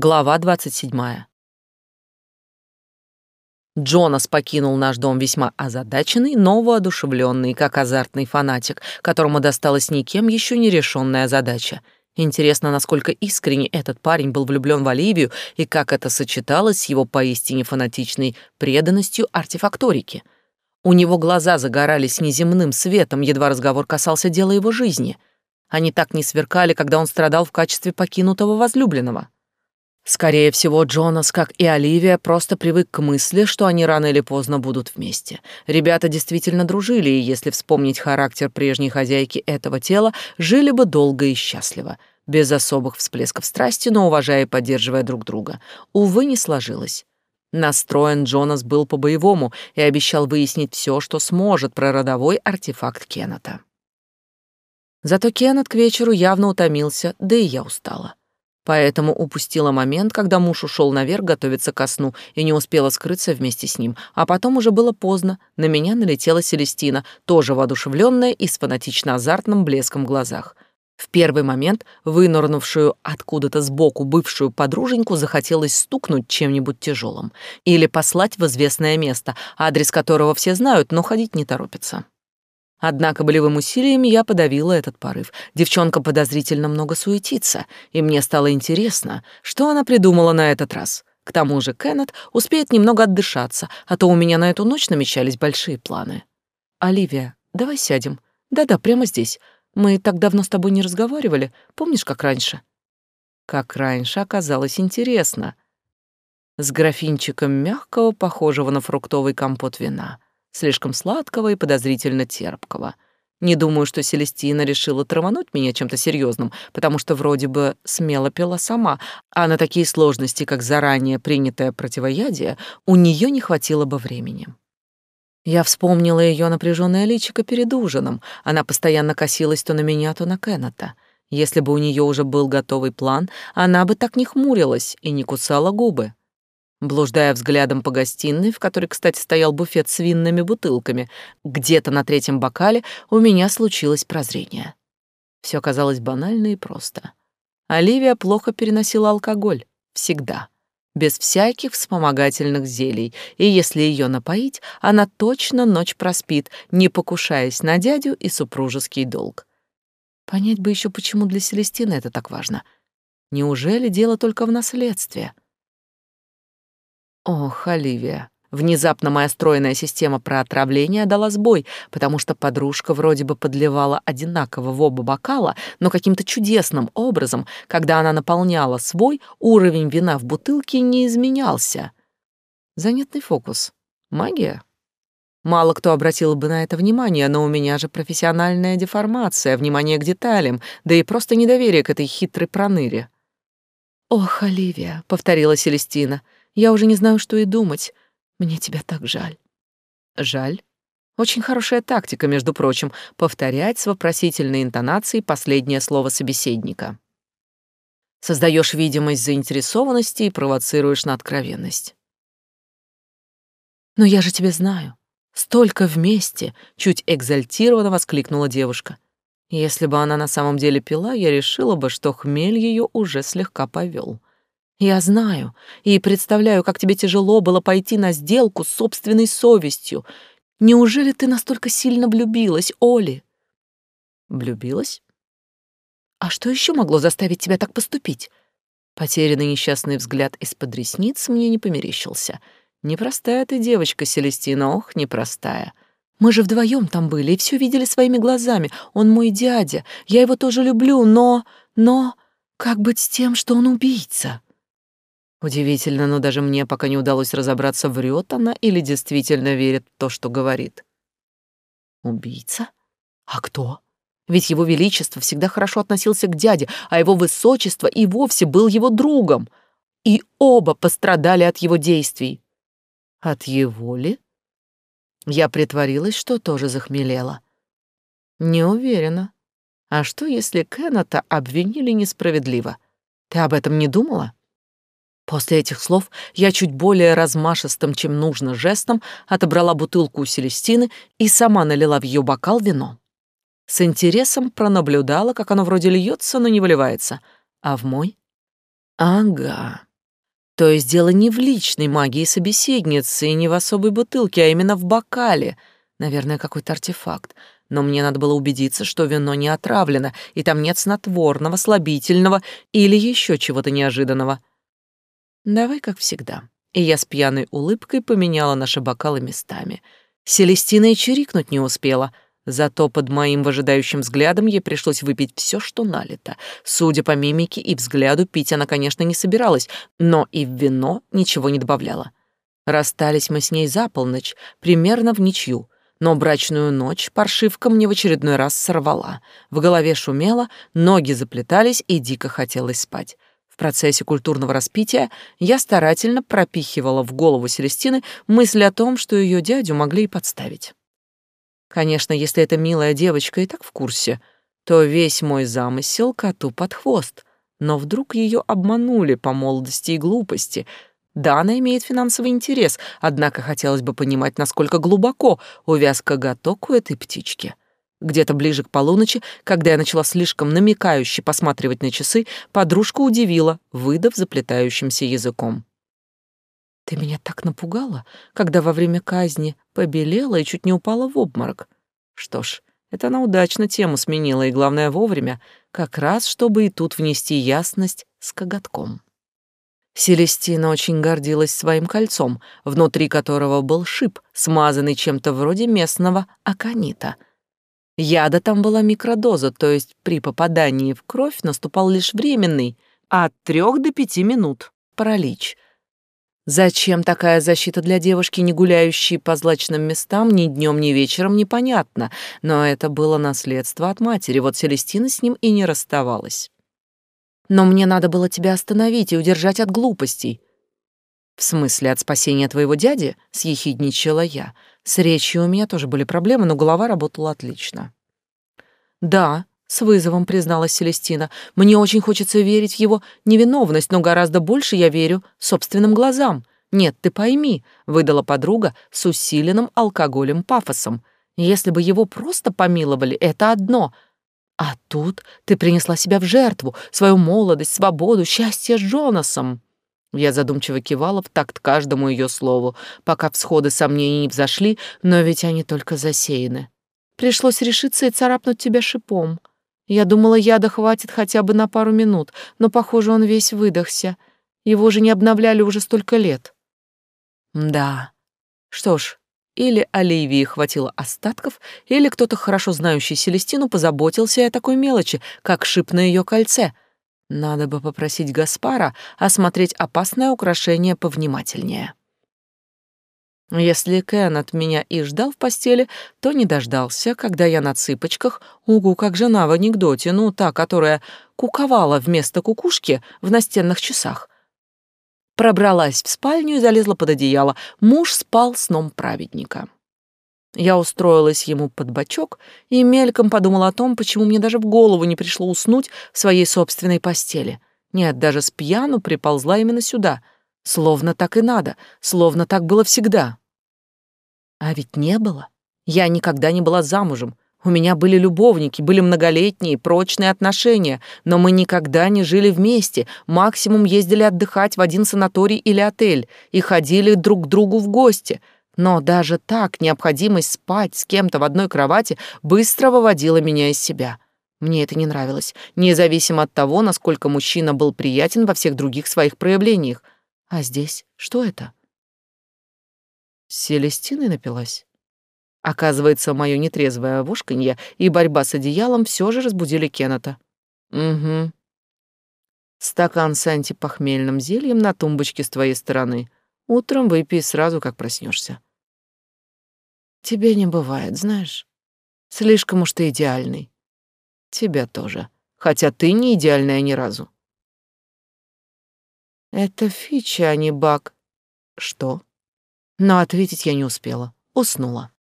Глава 27. Джонас покинул наш дом весьма озадаченный, но воодушевленный, как азартный фанатик, которому досталась никем еще не решенная задача. Интересно, насколько искренне этот парень был влюблен в Оливию и как это сочеталось с его поистине фанатичной преданностью артефакторике. У него глаза загорались неземным светом, едва разговор касался дела его жизни. Они так не сверкали, когда он страдал в качестве покинутого возлюбленного. Скорее всего, Джонас, как и Оливия, просто привык к мысли, что они рано или поздно будут вместе. Ребята действительно дружили, и если вспомнить характер прежней хозяйки этого тела, жили бы долго и счастливо, без особых всплесков страсти, но уважая и поддерживая друг друга. Увы, не сложилось. Настроен Джонас был по-боевому и обещал выяснить все, что сможет про родовой артефакт Кеннета. Зато Кеннет к вечеру явно утомился, да и я устала поэтому упустила момент, когда муж ушел наверх готовиться ко сну и не успела скрыться вместе с ним. А потом уже было поздно. На меня налетела Селестина, тоже воодушевленная и с фанатично-азартным блеском в глазах. В первый момент, вынырнувшую откуда-то сбоку бывшую подруженьку, захотелось стукнуть чем-нибудь тяжелым или послать в известное место, адрес которого все знают, но ходить не торопятся. Однако болевым усилием я подавила этот порыв. Девчонка подозрительно много суетится, и мне стало интересно, что она придумала на этот раз. К тому же Кеннет успеет немного отдышаться, а то у меня на эту ночь намечались большие планы. «Оливия, давай сядем. Да-да, прямо здесь. Мы так давно с тобой не разговаривали. Помнишь, как раньше?» Как раньше оказалось интересно. С графинчиком мягкого, похожего на фруктовый компот вина — слишком сладкого и подозрительно терпкого. Не думаю, что Селестина решила травануть меня чем-то серьезным, потому что вроде бы смело пила сама, а на такие сложности, как заранее принятое противоядие, у нее не хватило бы времени. Я вспомнила ее напряженное личико перед ужином. Она постоянно косилась то на меня, то на Кеннета. Если бы у нее уже был готовый план, она бы так не хмурилась и не кусала губы. Блуждая взглядом по гостиной, в которой, кстати, стоял буфет с винными бутылками, где-то на третьем бокале у меня случилось прозрение. Все казалось банально и просто. Оливия плохо переносила алкоголь. Всегда. Без всяких вспомогательных зелий. И если ее напоить, она точно ночь проспит, не покушаясь на дядю и супружеский долг. Понять бы еще, почему для Селестины это так важно. Неужели дело только в наследстве? — Ох, Оливия. Внезапно моя стройная система проотравления дала сбой, потому что подружка вроде бы подливала одинаково в оба бокала, но каким-то чудесным образом, когда она наполняла свой, уровень вина в бутылке не изменялся. Занятный фокус. Магия? Мало кто обратил бы на это внимание, но у меня же профессиональная деформация, внимание к деталям, да и просто недоверие к этой хитрой проныре. «Ох, Оливия», — повторила Селестина, — я уже не знаю, что и думать. Мне тебя так жаль». «Жаль?» Очень хорошая тактика, между прочим, повторять с вопросительной интонацией последнее слово собеседника. Создаешь видимость заинтересованности и провоцируешь на откровенность. «Но я же тебя знаю. Столько вместе!» — чуть экзальтированно воскликнула девушка. Если бы она на самом деле пила, я решила бы, что хмель ее уже слегка повел. Я знаю и представляю, как тебе тяжело было пойти на сделку с собственной совестью. Неужели ты настолько сильно влюбилась, Оли? Влюбилась? А что еще могло заставить тебя так поступить? Потерянный несчастный взгляд из-под ресниц мне не померещился. Непростая ты девочка, Селестина, ох, непростая. Мы же вдвоем там были и все видели своими глазами. Он мой дядя, я его тоже люблю, но... Но... Как быть с тем, что он убийца?» Удивительно, но даже мне пока не удалось разобраться, врет она или действительно верит в то, что говорит. Убийца? А кто? Ведь его величество всегда хорошо относился к дяде, а его высочество и вовсе был его другом. И оба пострадали от его действий. От его ли? Я притворилась, что тоже захмелела. Не уверена. А что, если Кеннета обвинили несправедливо? Ты об этом не думала? После этих слов я чуть более размашистым, чем нужно, жестом отобрала бутылку у Селестины и сама налила в ее бокал вино. С интересом пронаблюдала, как оно вроде льется, но не выливается. А в мой? Ага. То есть дело не в личной магии собеседницы и не в особой бутылке, а именно в бокале. Наверное, какой-то артефакт. Но мне надо было убедиться, что вино не отравлено, и там нет снотворного, слабительного или еще чего-то неожиданного. Давай как всегда. И я с пьяной улыбкой поменяла наши бокалы местами. Селестина и чирикнуть не успела — Зато под моим выжидающим взглядом ей пришлось выпить все, что налито. Судя по мимике и взгляду, пить она, конечно, не собиралась, но и в вино ничего не добавляла. Расстались мы с ней за полночь, примерно в ничью, но брачную ночь паршивка мне в очередной раз сорвала. В голове шумело, ноги заплетались и дико хотелось спать. Процессе культурного распития я старательно пропихивала в голову Селестины мысли о том, что ее дядю могли и подставить. Конечно, если эта милая девочка и так в курсе, то весь мой замысел коту под хвост. Но вдруг ее обманули по молодости и глупости. Да, она имеет финансовый интерес, однако хотелось бы понимать, насколько глубоко увяз коготок у этой птички. Где-то ближе к полуночи, когда я начала слишком намекающе посматривать на часы, подружка удивила, выдав заплетающимся языком. Ты меня так напугала, когда во время казни побелела и чуть не упала в обморок. Что ж, это она удачно тему сменила, и, главное, вовремя, как раз, чтобы и тут внести ясность с коготком. Селестина очень гордилась своим кольцом, внутри которого был шип, смазанный чем-то вроде местного аконита. Яда там была микродоза, то есть при попадании в кровь наступал лишь временный, от трех до пяти минут, паралич — Зачем такая защита для девушки, не гуляющей по злачным местам ни днем, ни вечером, непонятно, но это было наследство от матери, вот Селестина с ним и не расставалась. Но мне надо было тебя остановить и удержать от глупостей. В смысле, от спасения твоего дяди, съехидничала я. С речью у меня тоже были проблемы, но голова работала отлично. Да, с вызовом призналась Селестина. Мне очень хочется верить в его невиновность, но гораздо больше я верю собственным глазам. Нет, ты пойми, выдала подруга с усиленным алкоголем пафосом. Если бы его просто помиловали, это одно. А тут ты принесла себя в жертву, свою молодость, свободу, счастье с Джонасом. Я задумчиво кивала в такт каждому ее слову, пока всходы сомнений не взошли, но ведь они только засеяны. Пришлось решиться и царапнуть тебя шипом. Я думала, яда хватит хотя бы на пару минут, но, похоже, он весь выдохся. Его же не обновляли уже столько лет. Да. Что ж, или Оливии хватило остатков, или кто-то, хорошо знающий Селестину, позаботился о такой мелочи, как шип на ее кольце. Надо бы попросить Гаспара осмотреть опасное украшение повнимательнее. Если Кен от меня и ждал в постели, то не дождался, когда я на цыпочках, угу, как жена в анекдоте, ну, та, которая куковала вместо кукушки в настенных часах. Пробралась в спальню и залезла под одеяло. Муж спал сном праведника. Я устроилась ему под бочок и мельком подумала о том, почему мне даже в голову не пришло уснуть в своей собственной постели. Нет, даже с пьяну приползла именно сюда — Словно так и надо, словно так было всегда. А ведь не было. Я никогда не была замужем. У меня были любовники, были многолетние, прочные отношения, но мы никогда не жили вместе, максимум ездили отдыхать в один санаторий или отель и ходили друг к другу в гости. Но даже так необходимость спать с кем-то в одной кровати быстро выводила меня из себя. Мне это не нравилось, независимо от того, насколько мужчина был приятен во всех других своих проявлениях. А здесь что это? С Селестиной напилась? Оказывается, мое нетрезвое вошканье и борьба с одеялом все же разбудили Кеннета. Угу. Стакан с антипохмельным зельем на тумбочке с твоей стороны. Утром выпей сразу, как проснешься. Тебе не бывает, знаешь. Слишком уж ты идеальный. Тебя тоже. Хотя ты не идеальная ни разу. Это фича, а не баг. Что? Но ответить я не успела. Уснула.